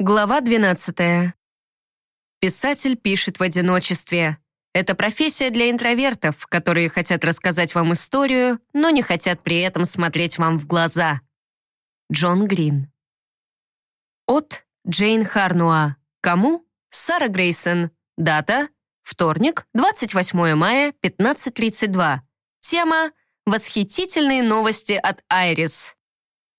Глава 12. Писатель пишет в одиночестве. Это профессия для интровертов, которые хотят рассказать вам историю, но не хотят при этом смотреть вам в глаза. Джон Грин. От Джейн Харнуа. Кому? Сара Грейсон. Дата? Вторник, 28 мая, 15.32. Тема «Восхитительные новости от Айрис».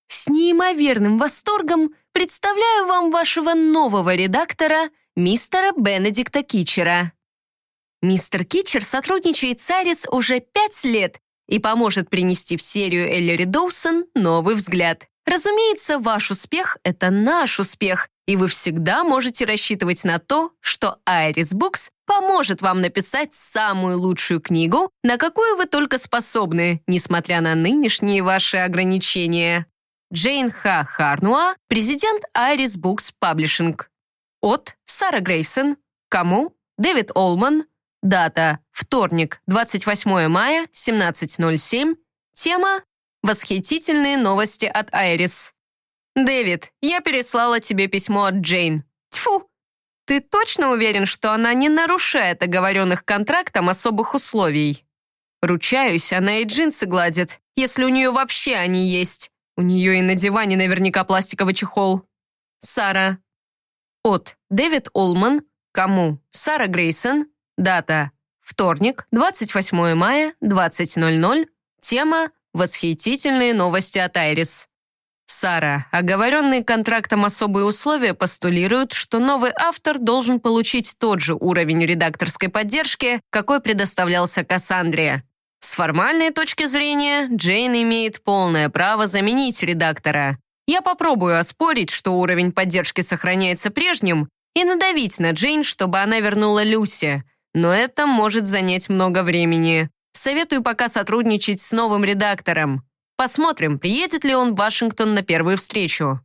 С неимоверным восторгом представляю вам вашего нового редактора, мистера Бенедикта Кичера. Мистер Кичер сотрудничает с Арис уже пять лет и поможет принести в серию Эллири Доусон новый взгляд. Разумеется, ваш успех — это наш успех, и вы всегда можете рассчитывать на то, что Iris Books поможет вам написать самую лучшую книгу, на какую вы только способны, несмотря на нынешние ваши ограничения. Джейн Х. Харнуа, президент Iris Books Publishing. От Сара Грейсон. Кому? Дэвид Олман. Дата – вторник, 28 мая, 17.07. Тема – восхитительные новости от Айрис. «Дэвид, я переслала тебе письмо от Джейн. Тьфу! Ты точно уверен, что она не нарушает оговоренных контрактом особых условий? Ручаюсь, она и джинсы гладит, если у нее вообще они есть. У нее и на диване наверняка пластиковый чехол. Сара. От Дэвид Олман. Кому? Сара Грейсон. Дата. Вторник, 28 мая, 20.00. Тема «Восхитительные новости от Айрис». Сара, оговоренные контрактом особые условия постулируют, что новый автор должен получить тот же уровень редакторской поддержки, какой предоставлялся Кассандре. С формальной точки зрения, Джейн имеет полное право заменить редактора. Я попробую оспорить, что уровень поддержки сохраняется прежним, и надавить на Джейн, чтобы она вернула Люси, но это может занять много времени. Советую пока сотрудничать с новым редактором. Посмотрим, приедет ли он в Вашингтон на первую встречу.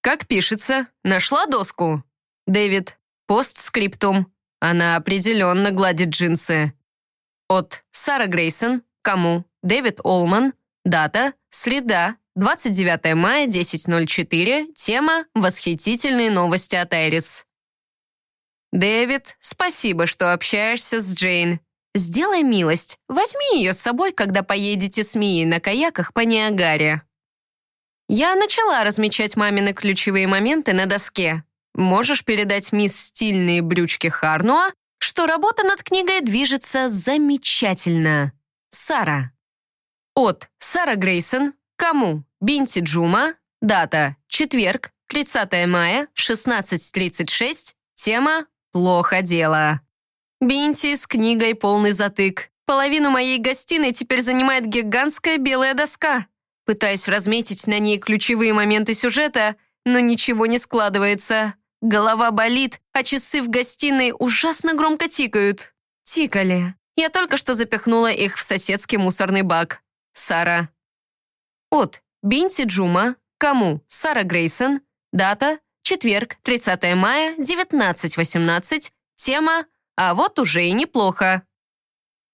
Как пишется? Нашла доску? Дэвид. Постскриптум. Она определенно гладит джинсы. От Сара Грейсон. Кому? Дэвид Олман. Дата. Среда. 29 мая, 10.04. Тема «Восхитительные новости от Айрис». «Дэвид, спасибо, что общаешься с Джейн. Сделай милость, возьми ее с собой, когда поедете с Мией на каяках по Ниагаре». Я начала размечать мамины ключевые моменты на доске. Можешь передать мисс стильные брючки Харнуа, что работа над книгой движется замечательно. Сара. От Сара Грейсон. Кому? Бинти Джума. Дата. Четверг, 30 мая, 16.36. Тема «Плохо дело». Бинти с книгой полный затык. Половину моей гостиной теперь занимает гигантская белая доска. Пытаюсь разметить на ней ключевые моменты сюжета, но ничего не складывается. Голова болит, а часы в гостиной ужасно громко тикают. Тикали. Я только что запихнула их в соседский мусорный бак. Сара. От Бинти Джума. Кому? Сара Грейсон. Дата Четверг, 30 мая, 19.18. Тема «А вот уже и неплохо».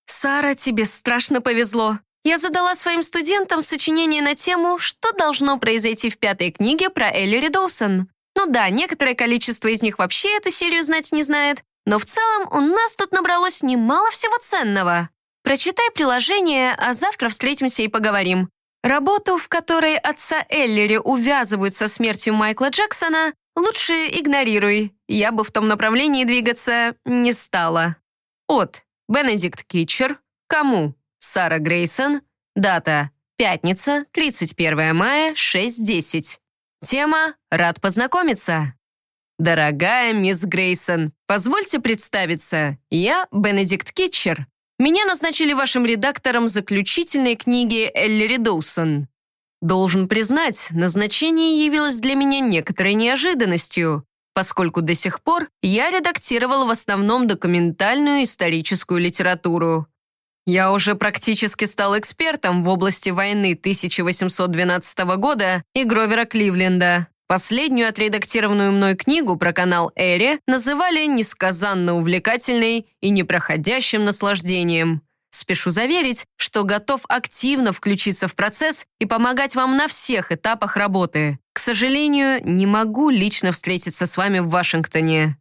«Сара, тебе страшно повезло. Я задала своим студентам сочинение на тему «Что должно произойти в пятой книге про Эллири Доусон». Ну да, некоторое количество из них вообще эту серию знать не знает, но в целом у нас тут набралось немало всего ценного. Прочитай приложение, а завтра встретимся и поговорим. Работу, в которой отца Эллири увязывают со смертью Майкла Джексона, Лучше игнорируй, я бы в том направлении двигаться не стала. От Бенедикт Китчер. Кому? Сара Грейсон. Дата Пятница, 31 мая, 6.10. Тема «Рад познакомиться». «Дорогая мисс Грейсон, позвольте представиться. Я Бенедикт Китчер. Меня назначили вашим редактором заключительной книги Эллири Доусон. Должен признать, назначение явилось для меня некоторой неожиданностью, поскольку до сих пор я редактировал в основном документальную историческую литературу. Я уже практически стал экспертом в области войны 1812 года и Гровера Кливленда. Последнюю отредактированную мной книгу про канал Эри называли несказанно увлекательной и непроходящим наслаждением. спешу заверить, что готов активно включиться в процесс и помогать вам на всех этапах работы. К сожалению, не могу лично встретиться с вами в Вашингтоне.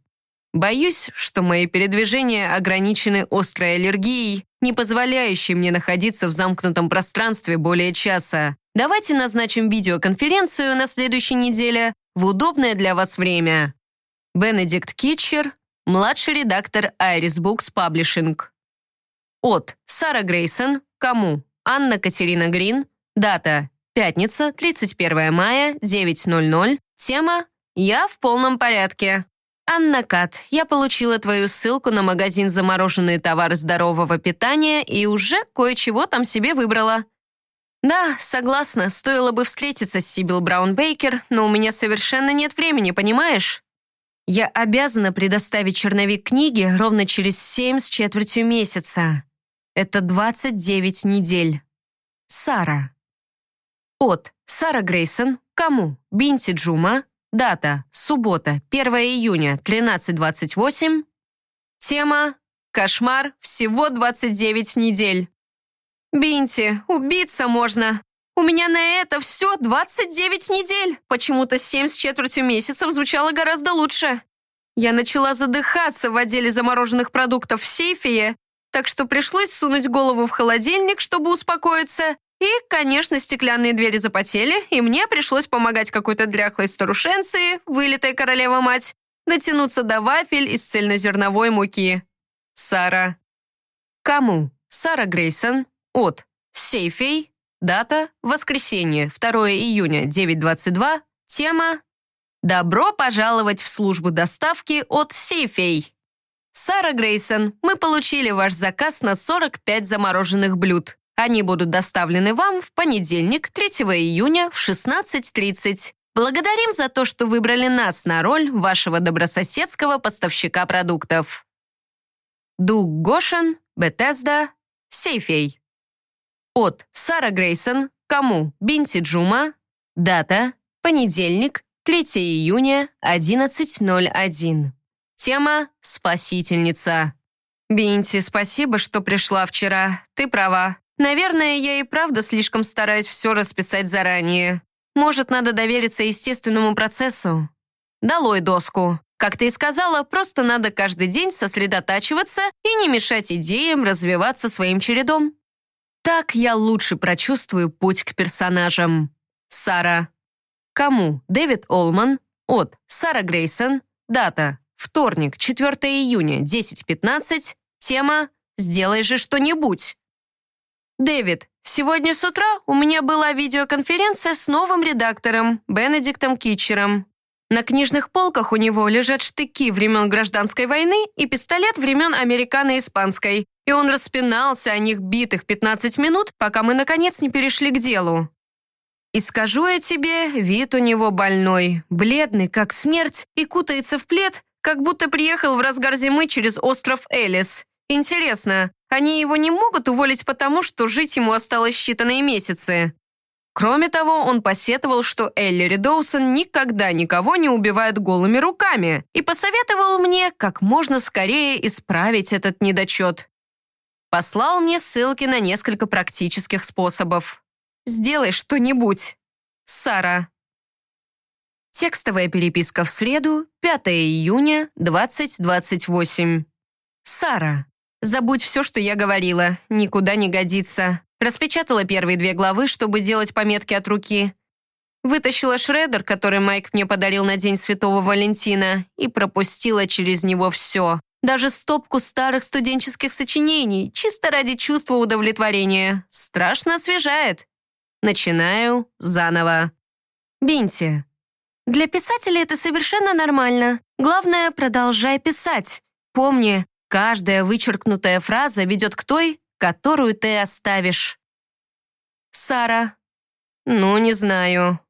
Боюсь, что мои передвижения ограничены острой аллергией, не позволяющей мне находиться в замкнутом пространстве более часа. Давайте назначим видеоконференцию на следующей неделе в удобное для вас время. Бенедикт Китчер, младший редактор Iris Books Publishing. От Сара Грейсон, кому? Анна Катерина Грин, дата пятница, 31 мая, 9.00, тема «Я в полном порядке». «Анна Кат, я получила твою ссылку на магазин «Замороженные товары здорового питания» и уже кое-чего там себе выбрала». «Да, согласна, стоило бы встретиться с Сибил Браун Бейкер, но у меня совершенно нет времени, понимаешь? Я обязана предоставить черновик книги ровно через семь с четвертью месяца. Это 29 недель. Сара. От Сара Грейсон. Кому? Бинти Джума. Дата – суббота, 1 июня, 13.28. Тема – кошмар, всего 29 недель. Бинти, убиться можно. У меня на это все 29 недель. Почему-то 7 с четвертью месяцев звучало гораздо лучше. Я начала задыхаться в отделе замороженных продуктов в сейфе, так что пришлось сунуть голову в холодильник, чтобы успокоиться, и, конечно, стеклянные двери запотели, и мне пришлось помогать какой-то дряхлой старушенции, вылитая королева-мать, дотянуться до вафель из цельнозерновой муки. Сара. Кому? Сара Грейсон. От. Сейфей. Дата. Воскресенье. 2 июня. 9.22. Тема. Добро пожаловать в службу доставки от Сейфей. Сара Грейсон, мы получили ваш заказ на 45 замороженных блюд. Они будут доставлены вам в понедельник, 3 июня в 16.30. Благодарим за то, что выбрали нас на роль вашего добрососедского поставщика продуктов. Дуг Гошин, Бетезда, Сейфей. От Сара Грейсон, кому Бинти Джума, дата понедельник, 3 июня, 11.01. Тема «Спасительница». Бинти, спасибо, что пришла вчера. Ты права. Наверное, я и правда слишком стараюсь все расписать заранее. Может, надо довериться естественному процессу? Долой доску. Как ты и сказала, просто надо каждый день сосредотачиваться и не мешать идеям развиваться своим чередом. Так я лучше прочувствую путь к персонажам. Сара. Кому? Дэвид Олман. От Сара Грейсон. Дата. Вторник, 4 июня, 10.15. Тема «Сделай же что-нибудь». «Дэвид, сегодня с утра у меня была видеоконференция с новым редактором, Бенедиктом Китчером. На книжных полках у него лежат штыки времен Гражданской войны и пистолет времен Американо-Испанской, и он распинался о них битых 15 минут, пока мы, наконец, не перешли к делу. И скажу я тебе, вид у него больной, бледный, как смерть, и кутается в плед, как будто приехал в разгар зимы через остров Элис. Интересно, они его не могут уволить потому, что жить ему осталось считанные месяцы. Кроме того, он посетовал, что Эллири Доусон никогда никого не убивает голыми руками и посоветовал мне как можно скорее исправить этот недочет. Послал мне ссылки на несколько практических способов. «Сделай что-нибудь». Сара. Текстовая переписка в среду, 5 июня, 2028. Сара. Забудь все, что я говорила. Никуда не годится. Распечатала первые две главы, чтобы делать пометки от руки. Вытащила шредер, который Майк мне подарил на День Святого Валентина, и пропустила через него все. Даже стопку старых студенческих сочинений, чисто ради чувства удовлетворения. Страшно освежает. Начинаю заново. Бинти. Для писателя это совершенно нормально. Главное, продолжай писать. Помни, Каждая вычеркнутая фраза ведет к той, которую ты оставишь. Сара. Ну, не знаю.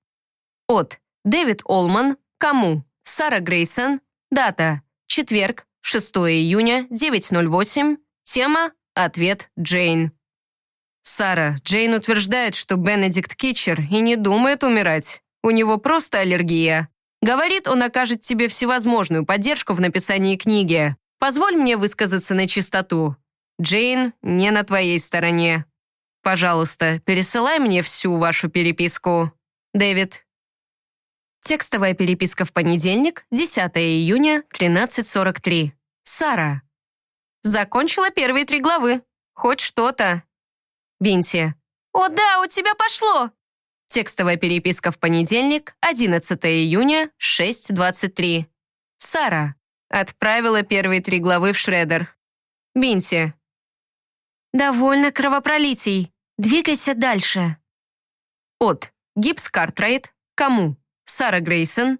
От Дэвид Олман. Кому? Сара Грейсон. Дата. Четверг, 6 июня, 9.08. Тема «Ответ Джейн». Сара, Джейн утверждает, что Бенедикт Китчер и не думает умирать. У него просто аллергия. Говорит, он окажет тебе всевозможную поддержку в написании книги. Позволь мне высказаться на чистоту. Джейн не на твоей стороне. Пожалуйста, пересылай мне всю вашу переписку. Дэвид. Текстовая переписка в понедельник, 10 июня, 13.43. Сара. Закончила первые три главы. Хоть что-то. Бинти. «О да, у тебя пошло!» Текстовая переписка в понедельник, 11 июня, 6.23. Сара. Отправила первые три главы в Шредер. Бинти. «Довольно кровопролитий. Двигайся дальше». От. Гипс Картрайт. Кому? Сара Грейсон.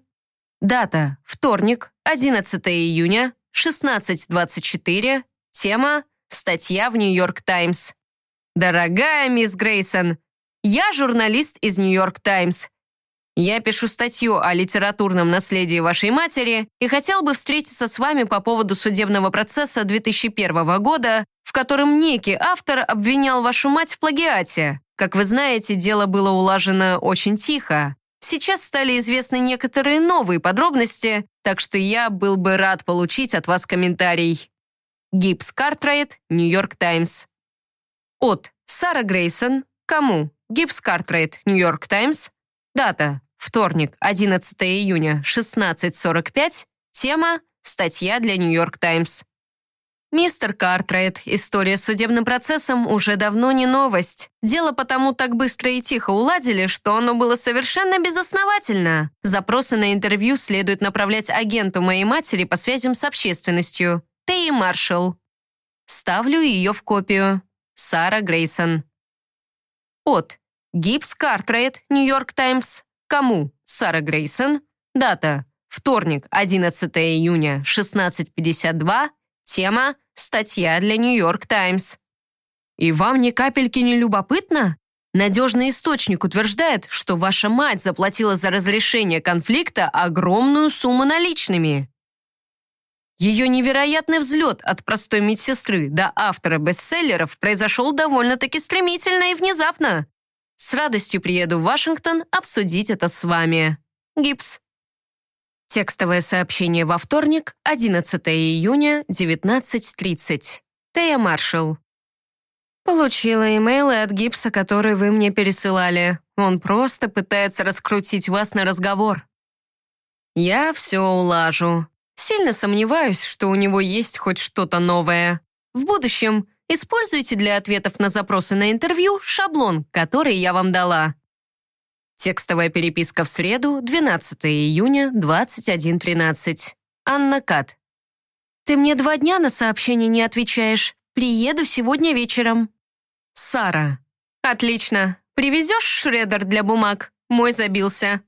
Дата. Вторник, 11 июня, 16.24. Тема. Статья в Нью-Йорк Таймс. Дорогая мисс Грейсон, я журналист из Нью-Йорк Таймс. Я пишу статью о литературном наследии вашей матери и хотел бы встретиться с вами по поводу судебного процесса 2001 года, в котором некий автор обвинял вашу мать в плагиате. Как вы знаете, дело было улажено очень тихо. Сейчас стали известны некоторые новые подробности, так что я был бы рад получить от вас комментарий. Гибс Картрайт, Нью-Йорк Таймс. От Сара Грейсон. Кому? Гибс Картрайт, Нью-Йорк Таймс. Дата. Вторник, 11 июня, 16.45. Тема. Статья для Нью-Йорк Таймс. Мистер Картрайт, история с судебным процессом уже давно не новость. Дело потому так быстро и тихо уладили, что оно было совершенно безосновательно. Запросы на интервью следует направлять агенту моей матери по связям с общественностью, Теи Маршалл. Ставлю ее в копию. Сара Грейсон. От. Гибс Картрейд, Нью-Йорк Таймс. Кому? Сара Грейсон. Дата. Вторник, 11 июня, 16.52. Тема «Статья для Нью-Йорк Таймс». И вам ни капельки не любопытно? Надежный источник утверждает, что ваша мать заплатила за разрешение конфликта огромную сумму наличными. Ее невероятный взлет от простой медсестры до автора бестселлеров произошел довольно-таки стремительно и внезапно. С радостью приеду в Вашингтон обсудить это с вами. Гипс. Текстовое сообщение во вторник, 11 июня, 19.30. Тея Маршалл. Получила имейлы от Гипса, которые вы мне пересылали. Он просто пытается раскрутить вас на разговор. Я все улажу. Сильно сомневаюсь, что у него есть хоть что-то новое. В будущем используйте для ответов на запросы на интервью шаблон, который я вам дала. Текстовая переписка в среду, 12 июня, 21.13. Анна Кат. «Ты мне два дня на сообщение не отвечаешь. Приеду сегодня вечером». Сара. «Отлично. Привезешь шредер для бумаг? Мой забился.